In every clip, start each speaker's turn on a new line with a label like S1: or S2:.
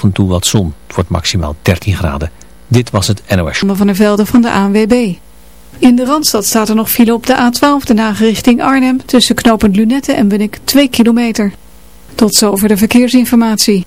S1: af en toe wat zon. Het wordt maximaal 13 graden. Dit was het NOS.
S2: Van der Velden van de ANWB. In de Randstad staat er nog file op de A12, de richting Arnhem, tussen knooppunt Lunette en Bunnik 2 kilometer. Tot zover de verkeersinformatie.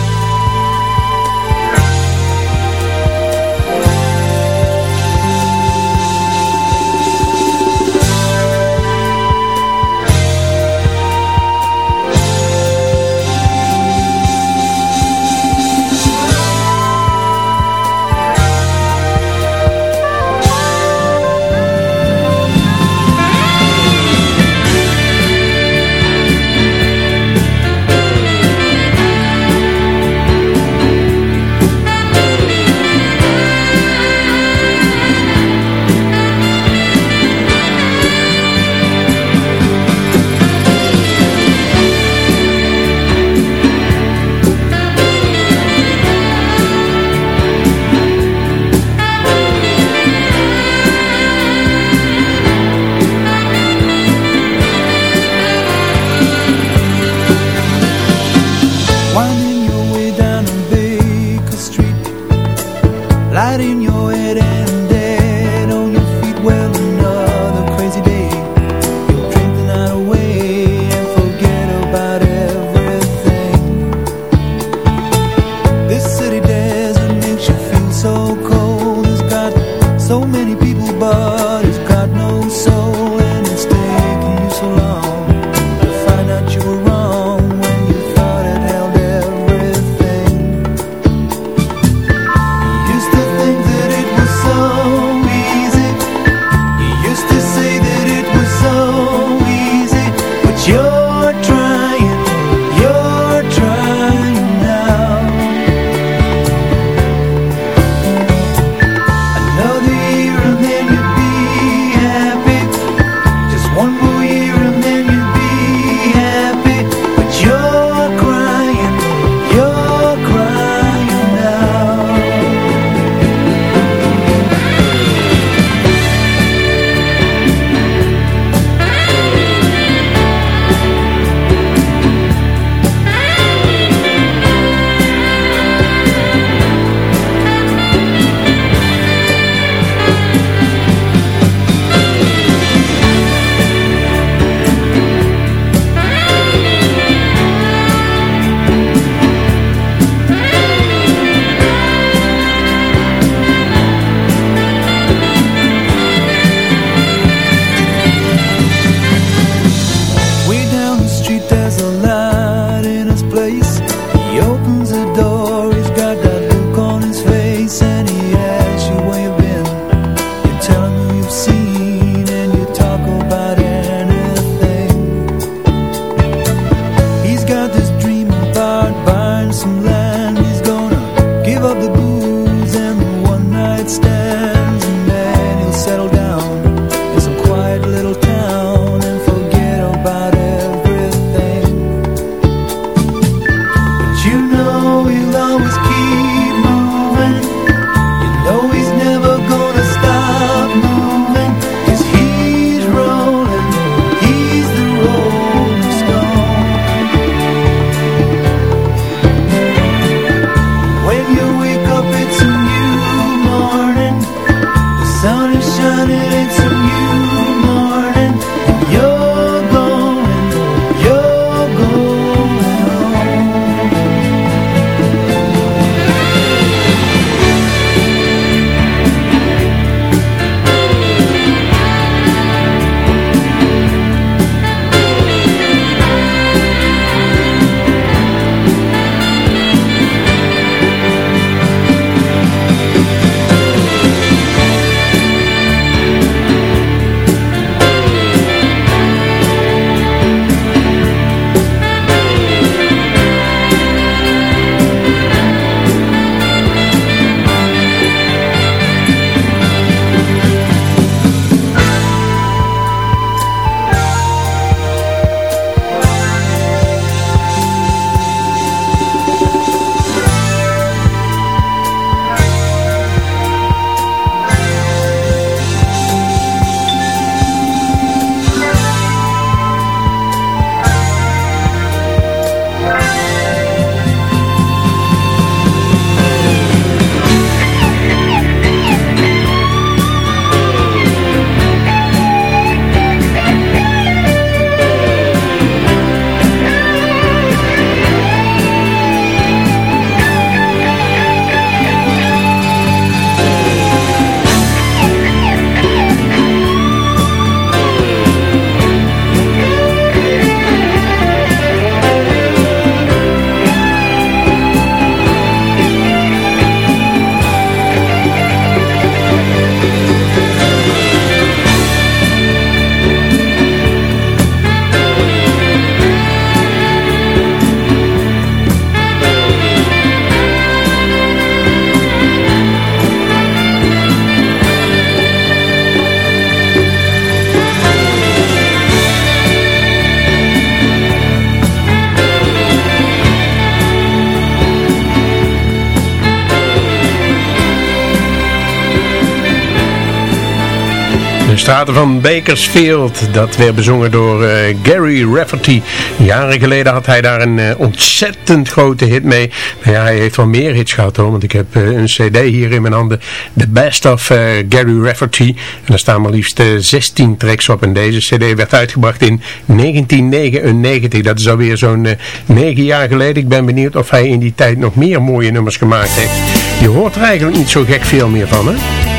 S3: Straten van Bakersfield, dat werd bezongen door uh, Gary Rafferty. Jaren geleden had hij daar een uh, ontzettend grote hit mee. Nou ja, hij heeft wel meer hits gehad hoor, want ik heb uh, een cd hier in mijn handen. The Best of Gary Rafferty. En er staan maar liefst 16 tracks op. En deze cd werd uitgebracht in 1999. Dat is alweer zo'n 9 jaar geleden. Ik ben benieuwd of hij in die tijd nog meer mooie nummers gemaakt heeft. Je hoort er eigenlijk niet zo gek veel meer van hè?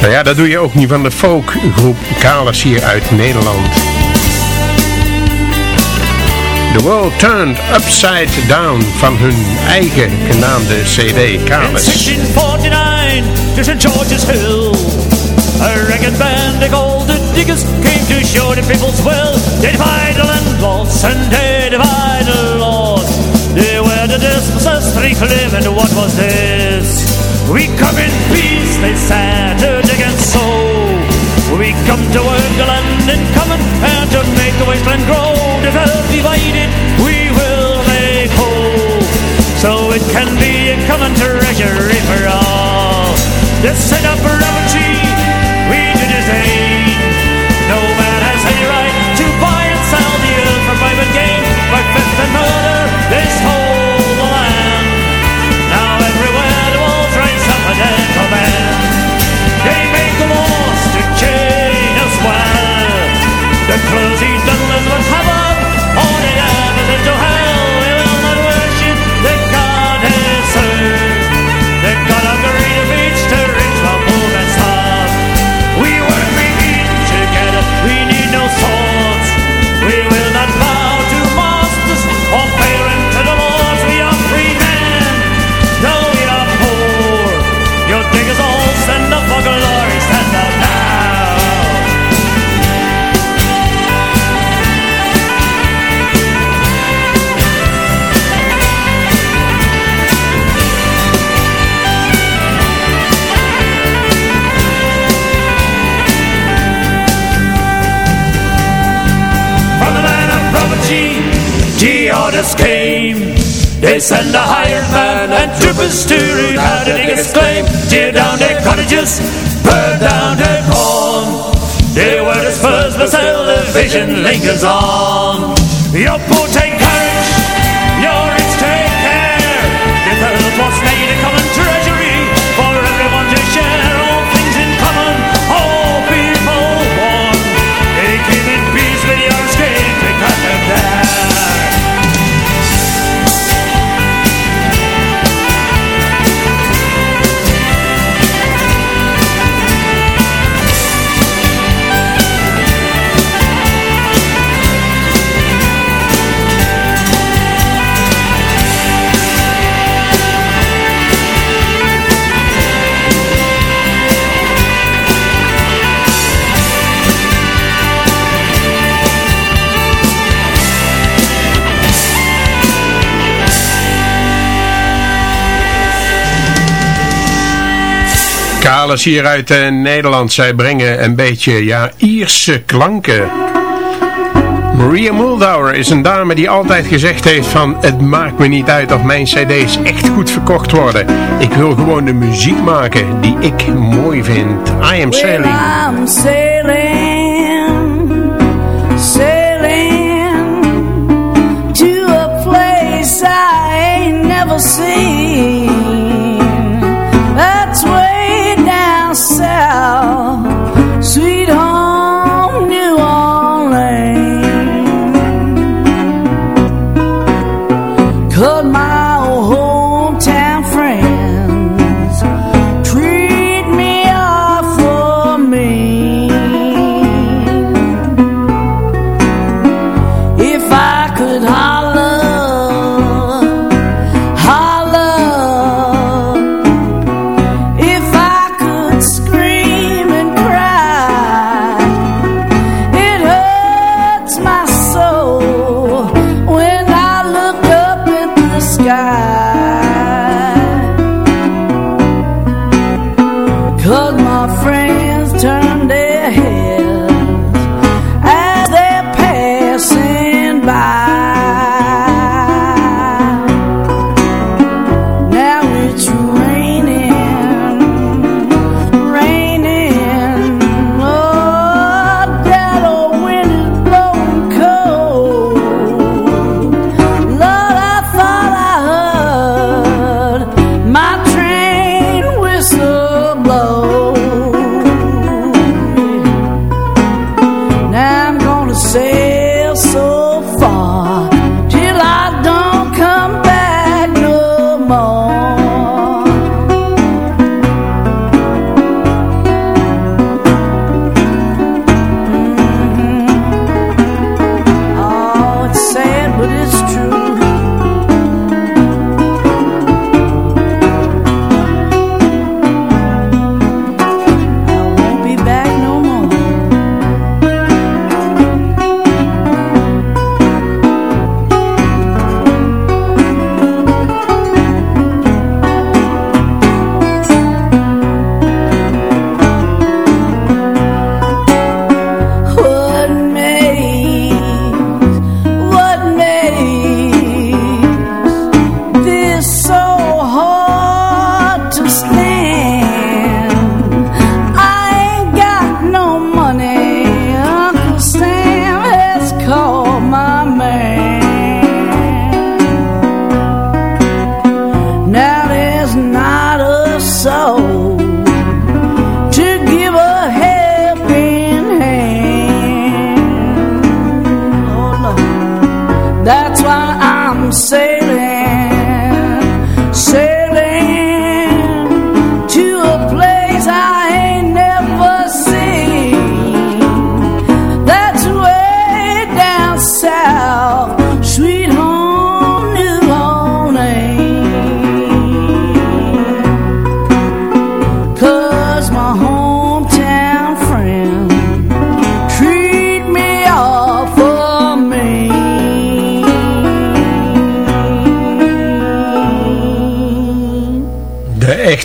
S3: Nou ja, dat doe je ook niet van de folkgroep Kalis hier uit Nederland. The World Turned Upside Down van hun eigen genaamde CD Kalis.
S4: In 1649 to St. George's Hill A ragged band of golden diggers came to show the people's will They divide the landlords and they divide the lords They were the dispossessed, and what was this? We come in peace, they said, and sow. We come to work the land in common and to make the wasteland grow. The earth divided, we will make whole. So it can be a common treasury for all. This set up refuge, we do same. No man has any right to buy and sell the earth for private gain. By theft and murder, the came. They send a hired man and troopers to root out the diggers' claim. Tear down their cottages, burn down their corn. They were dispersed, but still the vision lingers on. Your poor
S3: Kalis hier uit eh, Nederland. Zij brengen een beetje, ja, Ierse klanken. Maria Muldaur is een dame die altijd gezegd heeft van... Het maakt me niet uit of mijn cd's echt goed verkocht worden. Ik wil gewoon de muziek maken die ik mooi vind. I am sailing,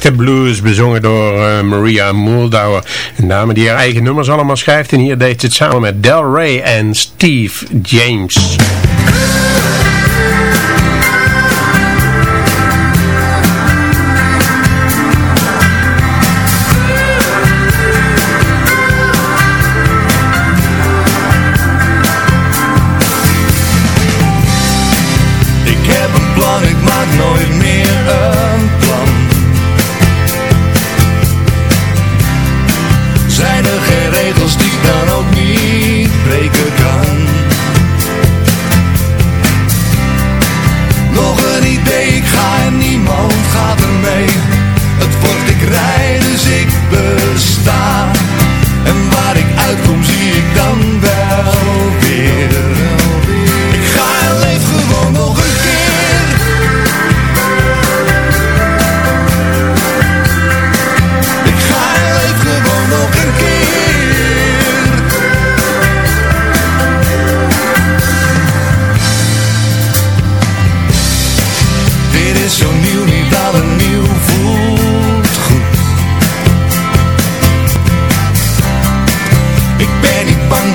S5: echte blues, bezongen door eh, Maria Muldaur, Een dame die haar eigen nummers allemaal schrijft. En hier deed ze het samen met Del Rey en Steve James.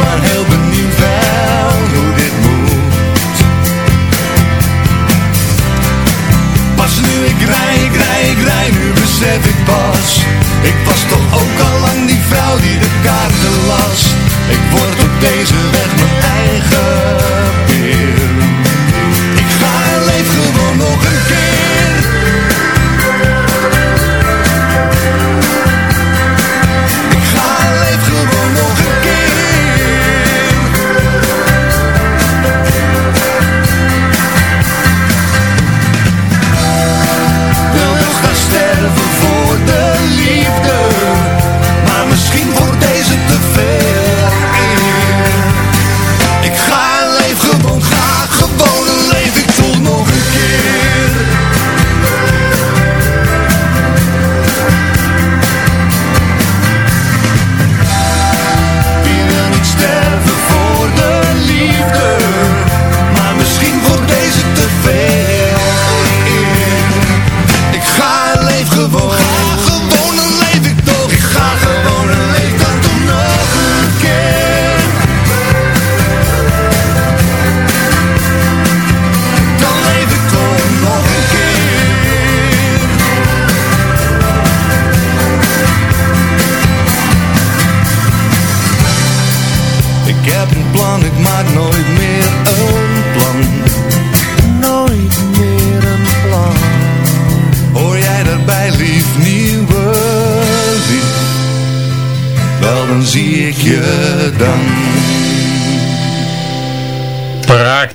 S5: maar
S6: heel benieuwd wel hoe dit moet. Pas nu ik rij, ik rij, ik rij, nu besef ik pas. Ik was toch ook al lang die vrouw die
S7: de kaarten las. Ik word op deze weg mijn eigen.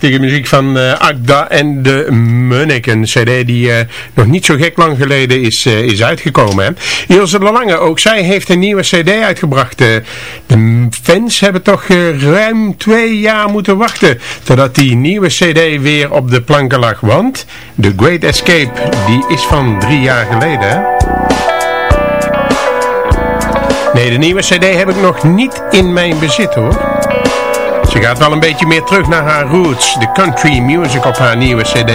S3: Prachtige muziek van uh, Agda en de Munnik. Een cd die uh, nog niet zo gek lang geleden is, uh, is uitgekomen. Ilse de Lange, ook zij heeft een nieuwe cd uitgebracht. de fans hebben toch ruim twee jaar moeten wachten totdat die nieuwe cd weer op de planken lag. Want The Great Escape, die is van drie jaar geleden. Nee, de nieuwe cd heb ik nog niet in mijn bezit hoor. Ze gaat wel een beetje meer terug naar haar roots, de country music op haar nieuwe cd.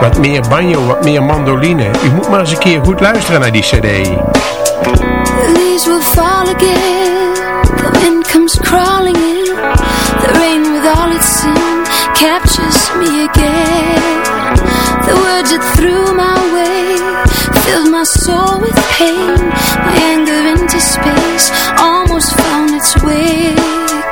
S3: Wat meer banjo, wat meer mandoline. U moet maar eens een keer goed luisteren naar die cd.
S8: These will fall again, the wind comes crawling in, the rain with all its sin captures me again. The words that threw my way, filled my soul with pain, my anger into space, almost found its way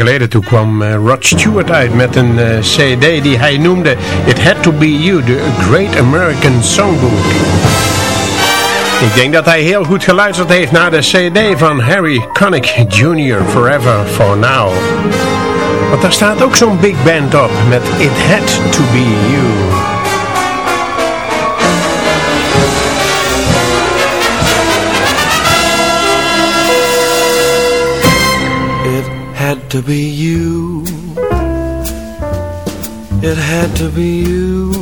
S3: geleden. Toen kwam uh, Rod Stewart uit met een uh, cd die hij noemde It Had To Be You, The Great American Songbook. Ik denk dat hij heel goed geluisterd heeft naar de cd van Harry Connick Jr. Forever For Now. Want daar staat ook zo'n big band op met It Had To Be You.
S9: To be you. It had to be you.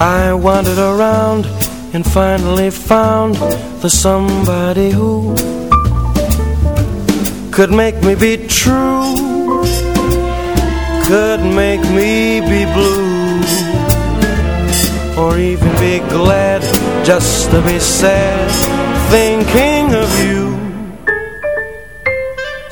S9: I wandered around and finally found the somebody who could make me be true, could make me be blue, or even be glad just to be sad thinking of you.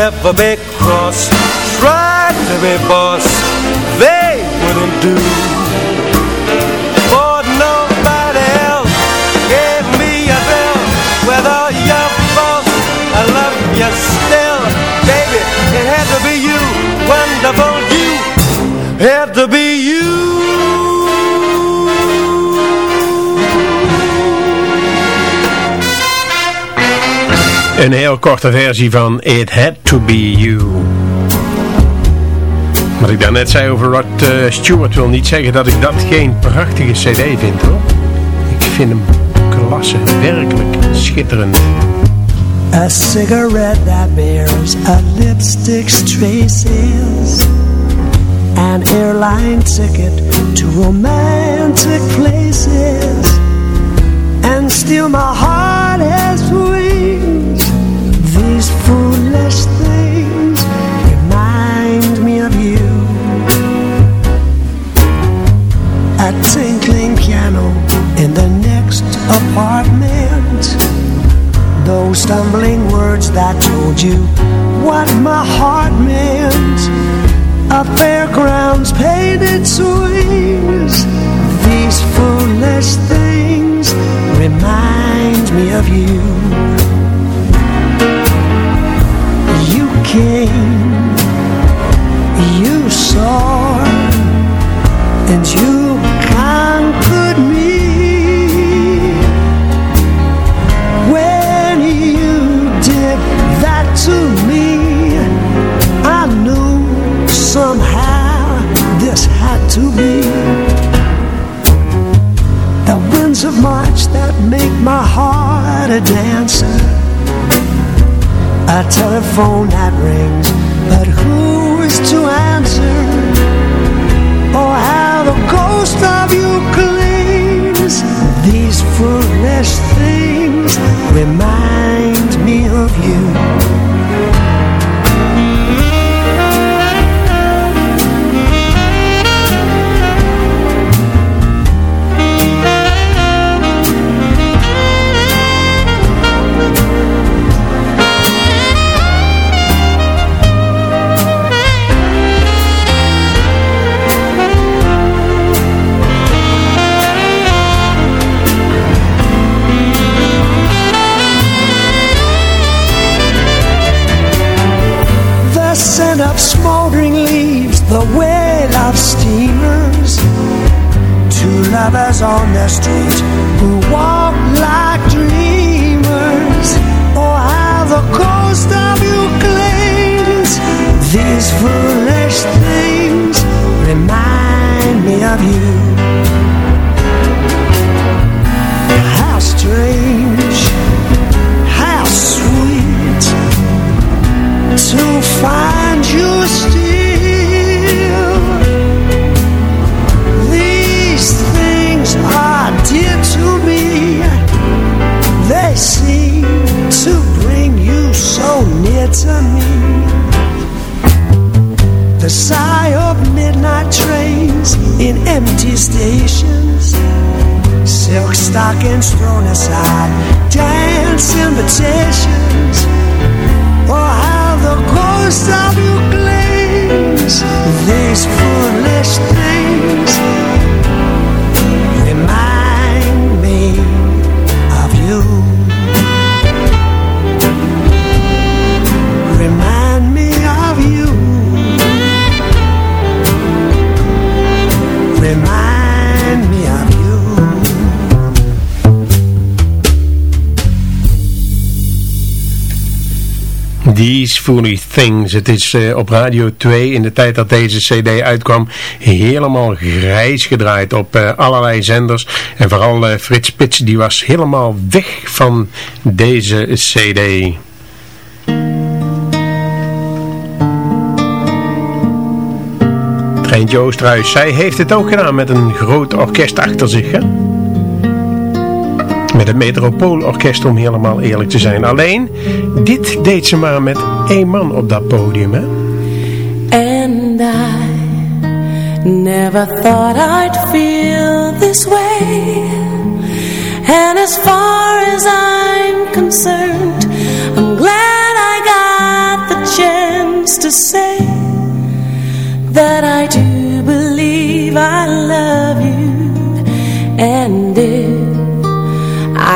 S9: Never be cross Tried to be boss They wouldn't do. For nobody else Gave me a bill. With all your faults I love you still. Baby, it had to be you. Wonderful you. Had to be you
S3: Een heel korte versie van It Had To Be You. Wat ik daarnet zei over Rod uh, Stewart wil niet zeggen dat ik dat geen prachtige cd vind hoor. Ik vind hem klasse, werkelijk schitterend.
S10: A cigarette that bears a lipstick's traces An airline ticket to romantic places And still my heart has These Stumbling words that told you what my heart meant. A fairground's painted swings These foolish things remind me of you. You came, heart a dancer a telephone that rings, but who is to answer? Oh, how the ghost of you clings. These foolish things remind lovers on the street who walk like dreamers. Oh, how the coast of you clings. These foolish things remind me of you. Stations, silk stockings thrown aside, dance invitations. Oh, how the ghost of you gleams, these foolish things
S3: Foolish Things. Het is eh, op Radio 2 in de tijd dat deze cd uitkwam helemaal grijs gedraaid op eh, allerlei zenders. En vooral eh, Frits Spits die was helemaal weg van deze cd. Treintje Oosterhuis, zij heeft het ook gedaan met een groot orkest achter zich. Hè? Met het Metropoolorkest om helemaal eerlijk te zijn. Alleen, dit deed ze maar met één man op dat podium. Hè?
S5: And I never thought I'd feel this way. And as far as I'm concerned, I'm glad I got the chance to say that I do believe I love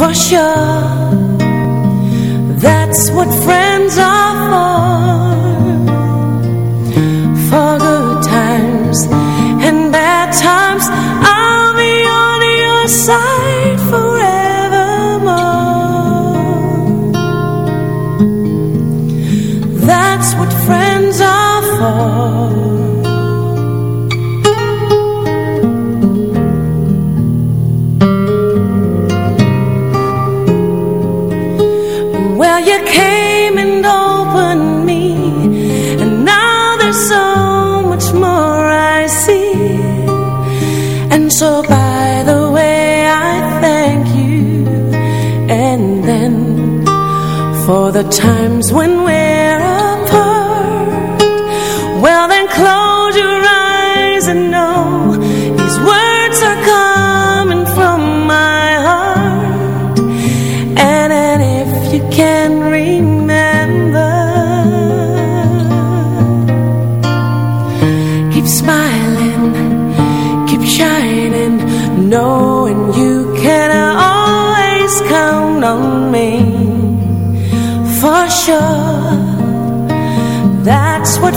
S5: for sure. That's what friends are for. For good times and bad times, I'll be on your side for the times when we're apart. Well, then close your eyes and know these words are coming from my heart. And, and if you can remember, keep smiling, keep shining, knowing you can always count on me sure. That's what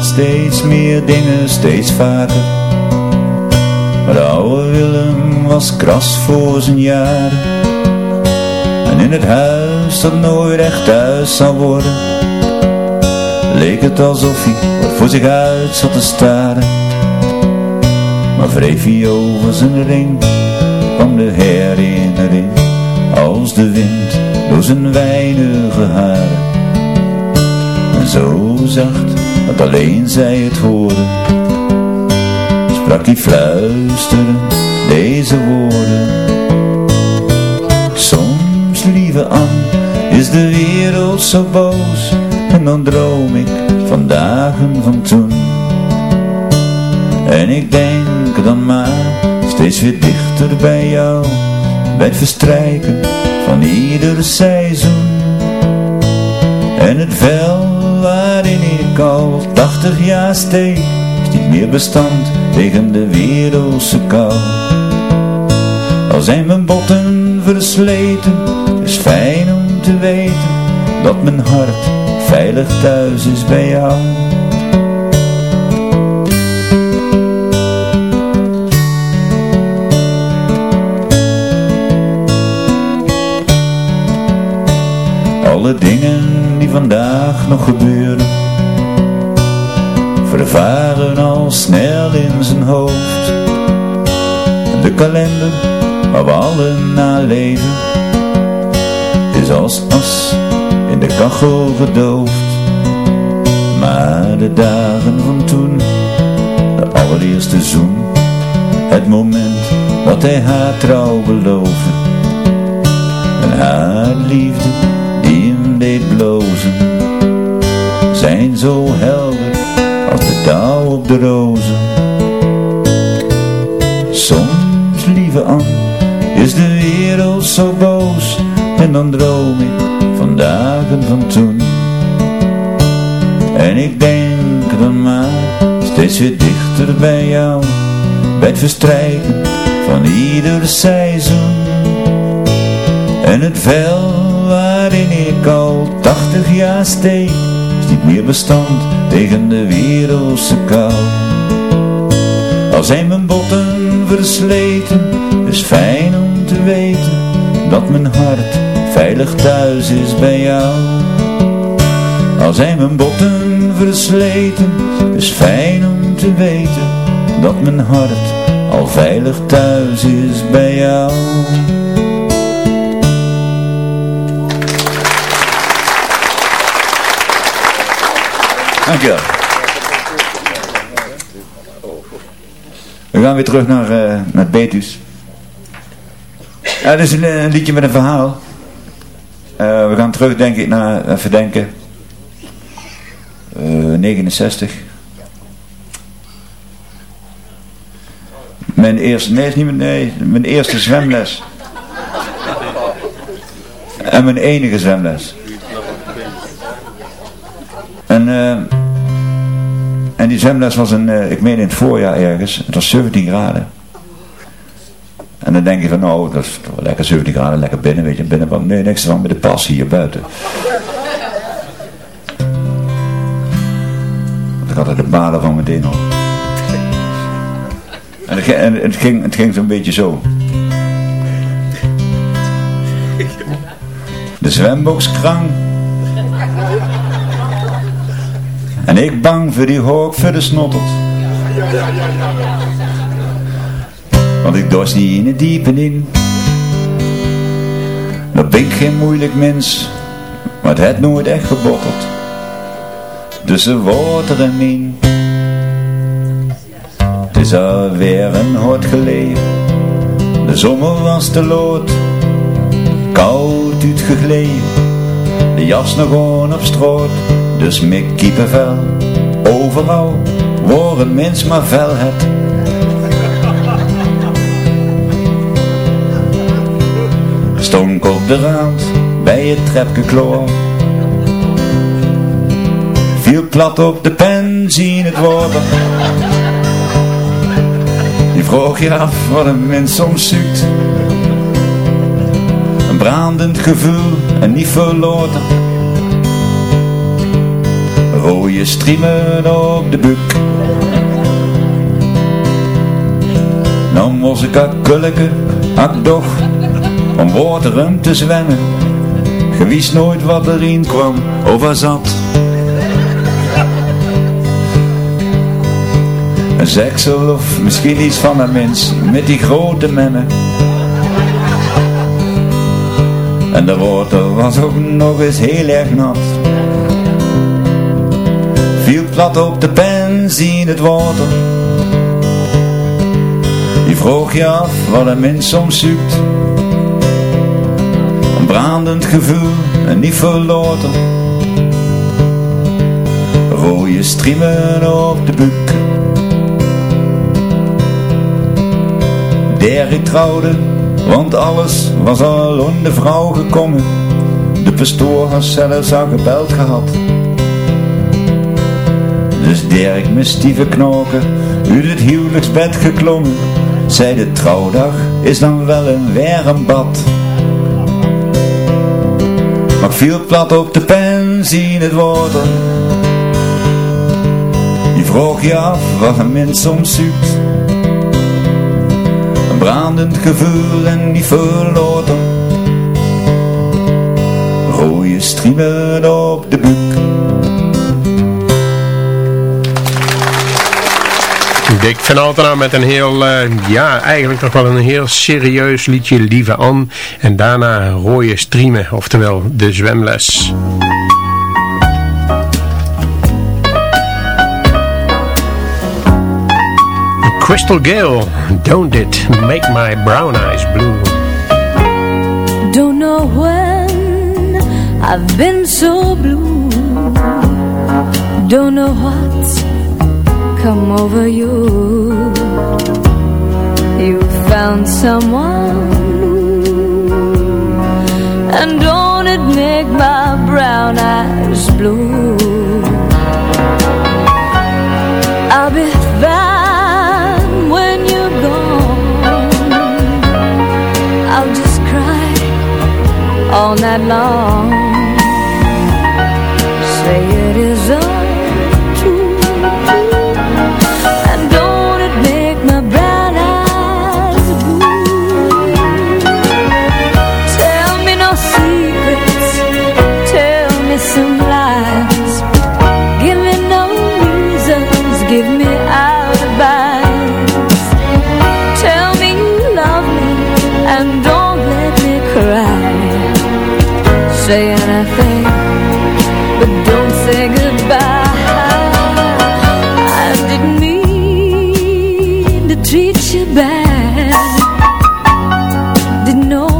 S11: Steeds meer dingen, steeds vaker. Maar de oude Willem was kras voor zijn jaren. En in het huis dat nooit echt thuis zou worden, leek het alsof hij voor zich uit zat te staren. Maar wreef hij over zijn ring Van de herinnering Als de wind door zijn weinige haren En zo zacht dat alleen zij het hoorden Sprak hij fluisterend deze woorden. Soms lieve Anne is de wereld zo boos En dan droom ik van dagen van toen. En ik denk dan maar steeds weer dichter bij jou Bij het verstrijken van ieder seizoen. En het vel waarin al tachtig jaar steek Is niet meer bestand tegen de wereldse kou. Al zijn mijn botten versleten Is fijn om te weten Dat mijn hart veilig thuis is bij jou. Alle dingen die vandaag nog gebeuren Vervaren al snel in zijn hoofd. De kalender waar we allen naar leven Is als as in de kachel gedoofd. Maar de dagen van toen De allereerste zoen Het moment dat hij haar trouw beloofde. En haar liefde die hem deed blozen Zijn zo helder de dauw op de rozen. Soms, lieve Anne, is de wereld zo boos En dan droom ik van dagen van toen. En ik denk dan maar steeds weer dichter bij jou Bij het verstrijken van ieder seizoen. En het vel waarin ik al tachtig jaar steek meer bestand tegen de wereldse kou. Al zijn mijn botten versleten Is fijn om te weten Dat mijn hart veilig thuis is bij jou. Al zijn mijn botten versleten Is fijn om te weten Dat mijn hart al veilig thuis is bij jou We gaan weer terug naar, uh, naar Betus. Dit is een, een, liedje met een verhaal. Uh, we gaan terug, denk ik, naar, even denken. Uh, 69. Mijn eerste, nee, is niet mijn, nee, mijn eerste zwemles. En mijn enige zwemles. En, uh, en die zwemles was een, uh, ik meen in het voorjaar ergens, het was 17 graden. En dan denk je van, nou, dat is lekker 17 graden, lekker binnen, weet je, binnen van, nee, niks van met de pas hier buiten. Want ik had er de baden van meteen op. En het, ging, het ging zo'n beetje zo. De zwembox En ik bang voor die hoog voor de snottert. Want ik dorst niet in het diepe in. Dat ben ik geen moeilijk mens. Maar het nooit echt gebotteld. Tussen water en min. Het is alweer een hard geleden. De zomer was te lood. Koud uitgegleden. De jas nog gewoon op stroot. Dus met kiepenvel, overal, waar een mens maar vel het. Stonk op de rand, bij het trepje kloor. Viel plat op de pen, zien het water. Je vroeg je af wat een mens soms zoekt. Een brandend gevoel en niet verloren rode striemen op de buk. Dan was ik a kulke, doch, om water te zwemmen. Je wist nooit wat erin kwam of er zat. Een zeksel of misschien iets van een mens met die grote mennen. En de water was ook nog eens heel erg nat. Plat op de pen, zien het water. Die vroeg je af wat een mens soms zoekt. Een brandend gevoel en niet verloren. Rode striemen op de buk. Der ik trouwde, want alles was al om de vrouw gekomen. De pastoor had zelfs al gebeld gehad. Dus Dirk met stieve knoken uit het huwelijksbed geklommen. Zei de trouwdag is dan wel een warm bad. Maar viel plat op de pen, zien het water. Je vroeg je af wat een mens soms zoekt. Een brandend gevoel en die verloren. Rode striemen op de buk.
S3: Dick van Altena met een heel, uh, ja, eigenlijk toch wel een heel serieus liedje, Lieve Anne. En daarna Rode Striemen, oftewel De Zwemles. Crystal Gale, Don't It Make My Brown Eyes Blue.
S8: Don't know when I've been so blue Don't know what's come over you. You found someone. And don't it make my brown eyes blue? I'll be fine when you're gone. I'll just cry all night long Say anything But don't say goodbye. I didn't mean to treat you bad. Didn't know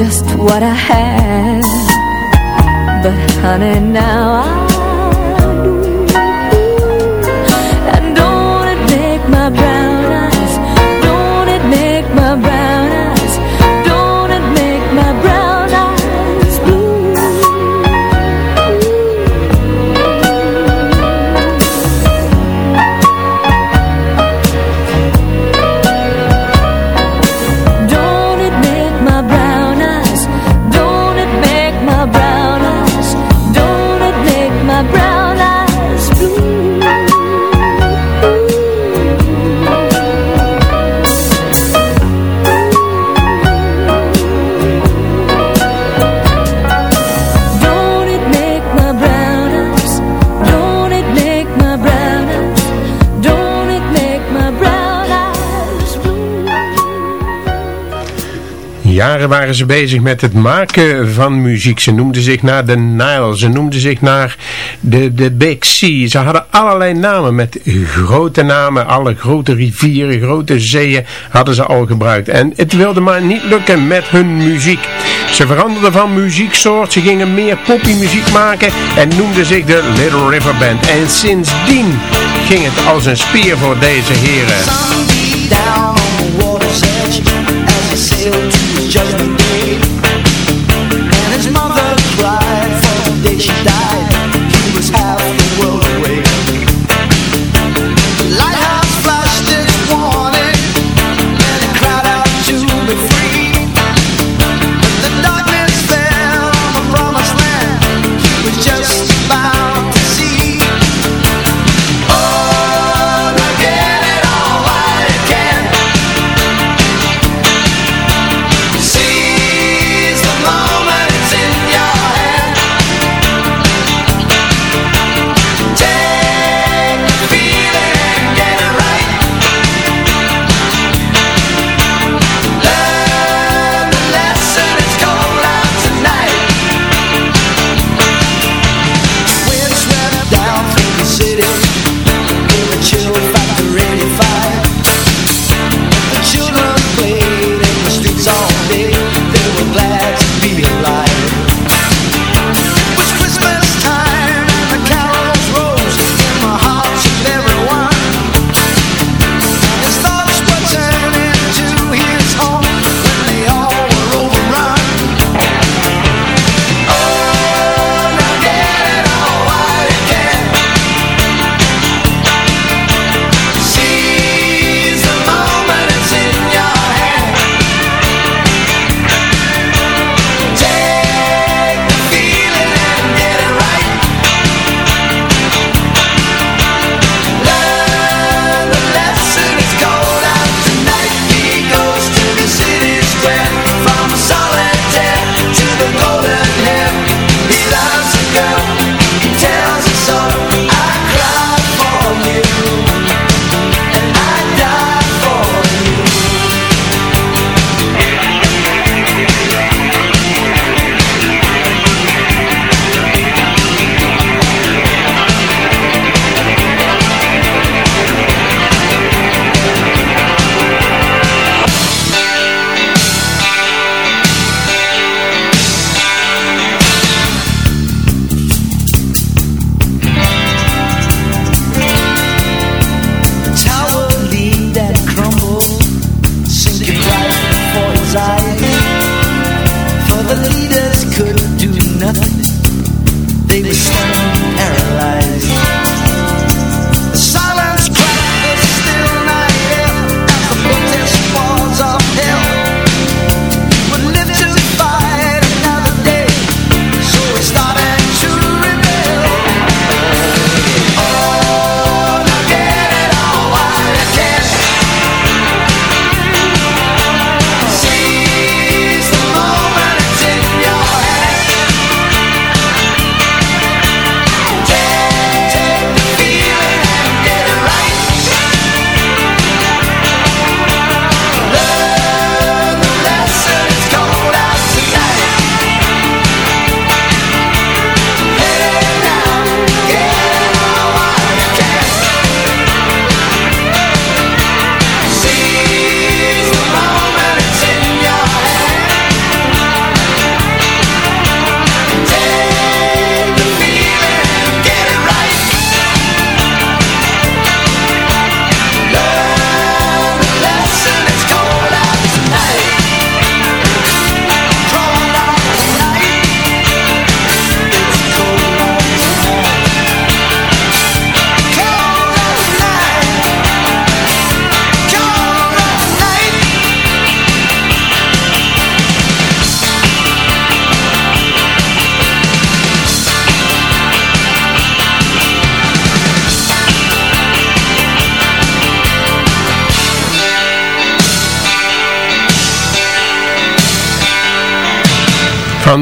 S8: just what I had. But honey now I
S3: Jaren waren ze bezig met het maken van muziek. Ze noemden zich naar de Nile. Ze noemden zich naar de, de Big Sea. Ze hadden allerlei namen met grote namen. Alle grote rivieren, grote zeeën hadden ze al gebruikt. En het wilde maar niet lukken met hun muziek. Ze veranderden van muzieksoort. Ze gingen meer poppymuziek maken. En noemden zich de Little River Band. En sindsdien ging het als een spier voor deze heren. canım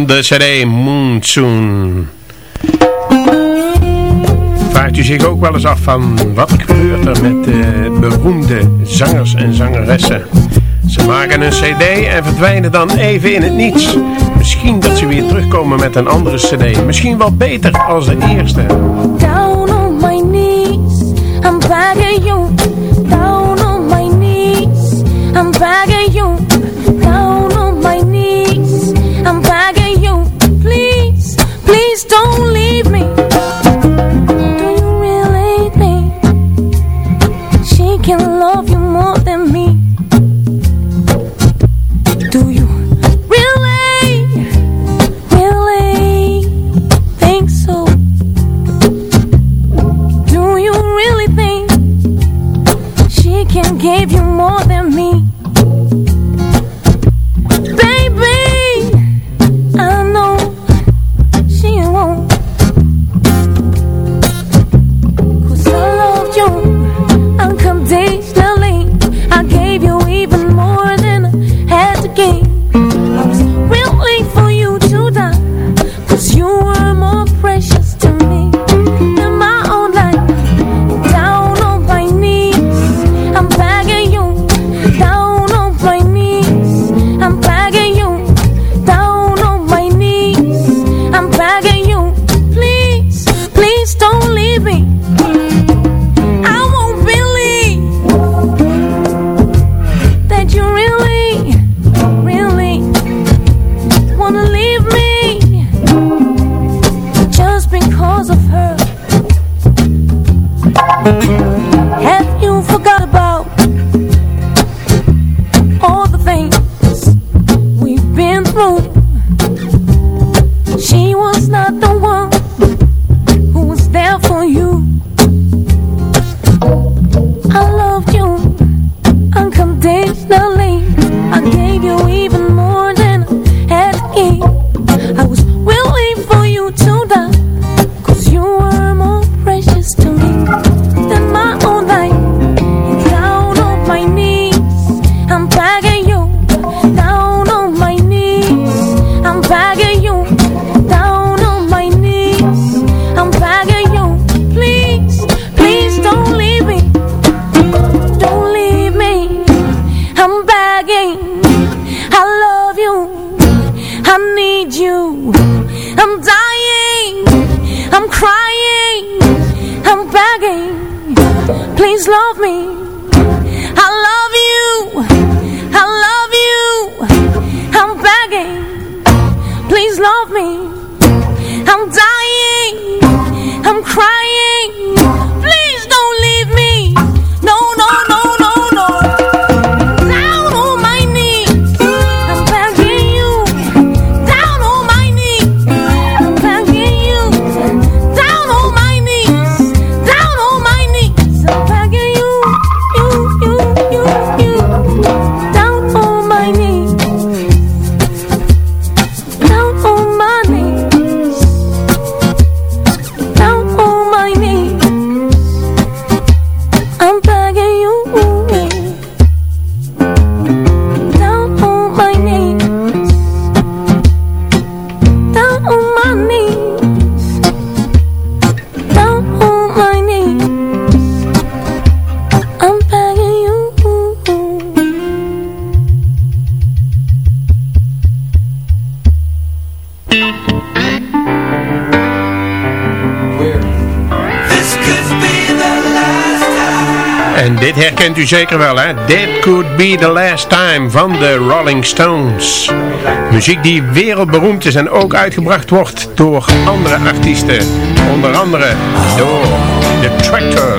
S3: de CD Moonsoon. Vraagt u zich ook wel eens af van wat gebeurt er met de beroemde zangers en zangeressen? Ze maken een cd en verdwijnen dan even in het niets. Misschien dat ze weer terugkomen met een andere cd. Misschien wel beter als de eerste.
S5: Down on my knees, I'm begging you. Down on my knees, I'm begging
S3: kent u zeker wel, hè? That Could Be The Last Time van de Rolling Stones. Muziek die wereldberoemd is en ook uitgebracht wordt door andere artiesten. Onder andere door The Tractor.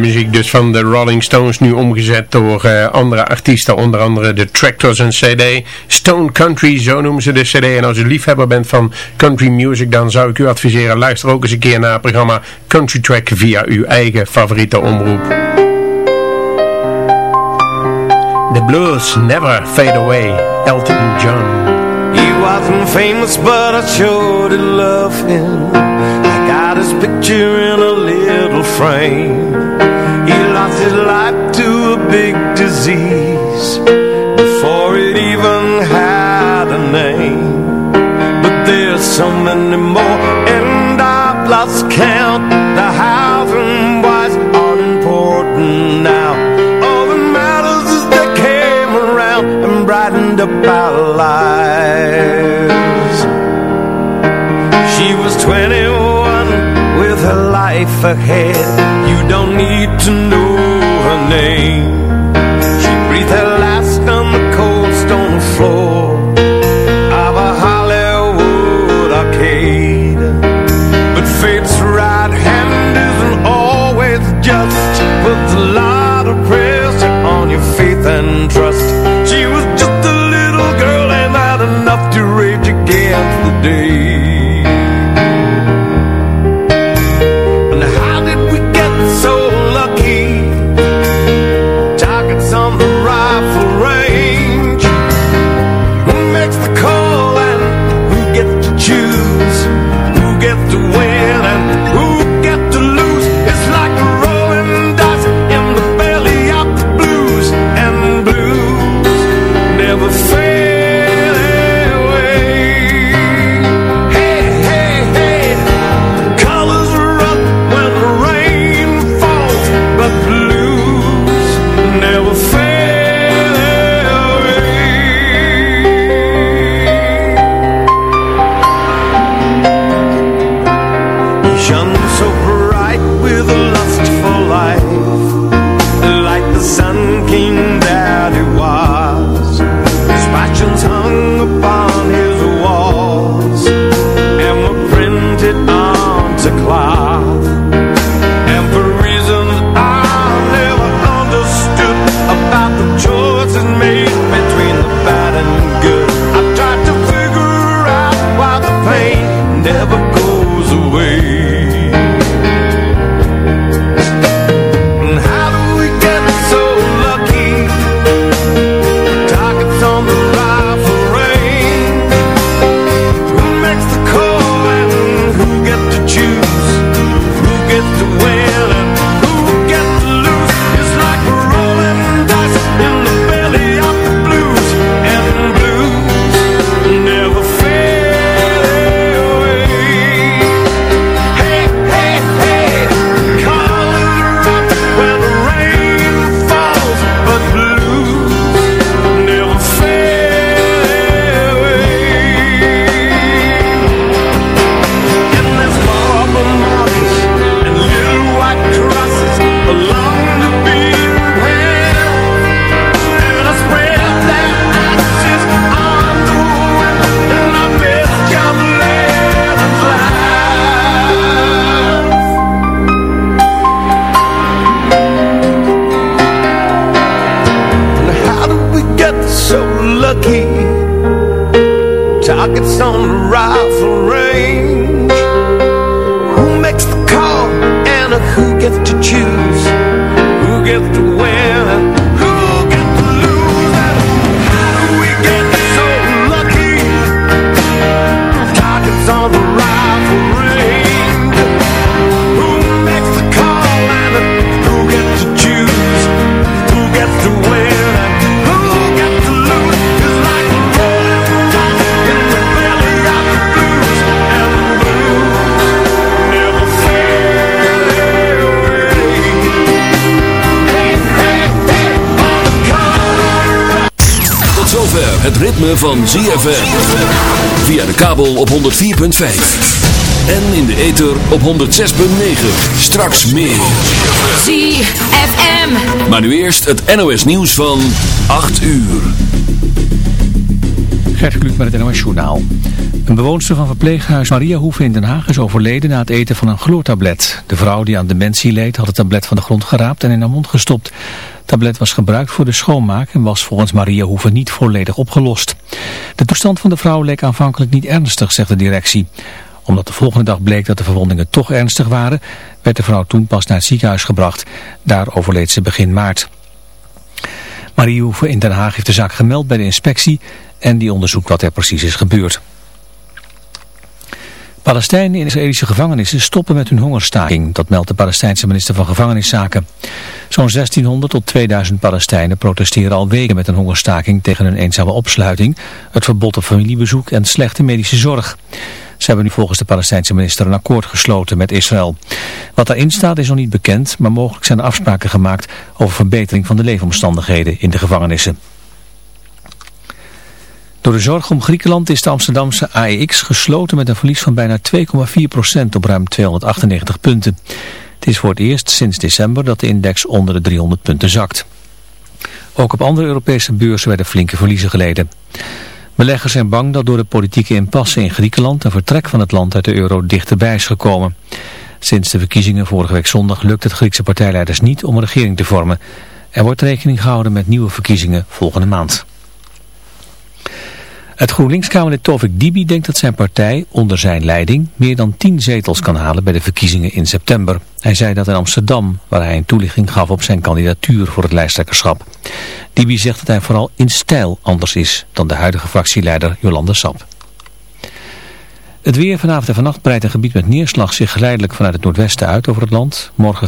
S3: De muziek dus van de Rolling Stones nu omgezet door uh, andere artiesten, onder andere de Tractors en CD. Stone Country, zo noemen ze de CD. En als u liefhebber bent van country music, dan zou ik u adviseren, luister ook eens een keer naar het programma Country Track via uw eigen favoriete omroep. The Blues Never Fade Away, Elton John.
S9: He wasn't famous, but love him. Picture in a little frame. He lost his life to a big disease before it even had a name. But there's so many more, and I've lost count. The house and wives aren't important now. All that matters is they came around and brightened up our lives. She was 21 with her life ahead. You don't need to know her name.
S12: Kabel op 104.5. En in de ether op 106.9. Straks meer.
S13: ZFM.
S12: Maar nu eerst het NOS nieuws van 8 uur.
S1: Gert Kluk met het NOS Journaal. Een bewoonster van verpleeghuis Mariahoeve in Den Haag is overleden na het eten van een chloortablet. De vrouw die aan dementie leed had het tablet van de grond geraapt en in haar mond gestopt. Tablet was gebruikt voor de schoonmaak en was volgens Mariahoeve niet volledig opgelost. De toestand van de vrouw leek aanvankelijk niet ernstig, zegt de directie. Omdat de volgende dag bleek dat de verwondingen toch ernstig waren, werd de vrouw toen pas naar het ziekenhuis gebracht. Daar overleed ze begin maart. Mariahoeve in Den Haag heeft de zaak gemeld bij de inspectie en die onderzoekt wat er precies is gebeurd. Palestijnen in Israëlische gevangenissen stoppen met hun hongerstaking. Dat meldt de Palestijnse minister van Gevangeniszaken. Zo'n 1600 tot 2000 Palestijnen protesteren al weken met een hongerstaking tegen een eenzame opsluiting, het verbod op familiebezoek en slechte medische zorg. Ze hebben nu volgens de Palestijnse minister een akkoord gesloten met Israël. Wat daarin staat is nog niet bekend, maar mogelijk zijn er afspraken gemaakt over verbetering van de leefomstandigheden in de gevangenissen. Door de zorg om Griekenland is de Amsterdamse AEX gesloten met een verlies van bijna 2,4% op ruim 298 punten. Het is voor het eerst sinds december dat de index onder de 300 punten zakt. Ook op andere Europese beurzen werden flinke verliezen geleden. Beleggers zijn bang dat door de politieke impasse in Griekenland een vertrek van het land uit de euro dichterbij is gekomen. Sinds de verkiezingen vorige week zondag lukt het Griekse partijleiders niet om een regering te vormen. Er wordt rekening gehouden met nieuwe verkiezingen volgende maand. Het GroenLinks-Kamerlid Tovik Dibi denkt dat zijn partij onder zijn leiding meer dan 10 zetels kan halen bij de verkiezingen in september. Hij zei dat in Amsterdam, waar hij een toelichting gaf op zijn kandidatuur voor het lijsttrekkerschap. Dibi zegt dat hij vooral in stijl anders is dan de huidige fractieleider Jolande Sap. Het weer vanavond en vannacht breidt een gebied met neerslag zich geleidelijk vanuit het noordwesten uit over het land. Morgen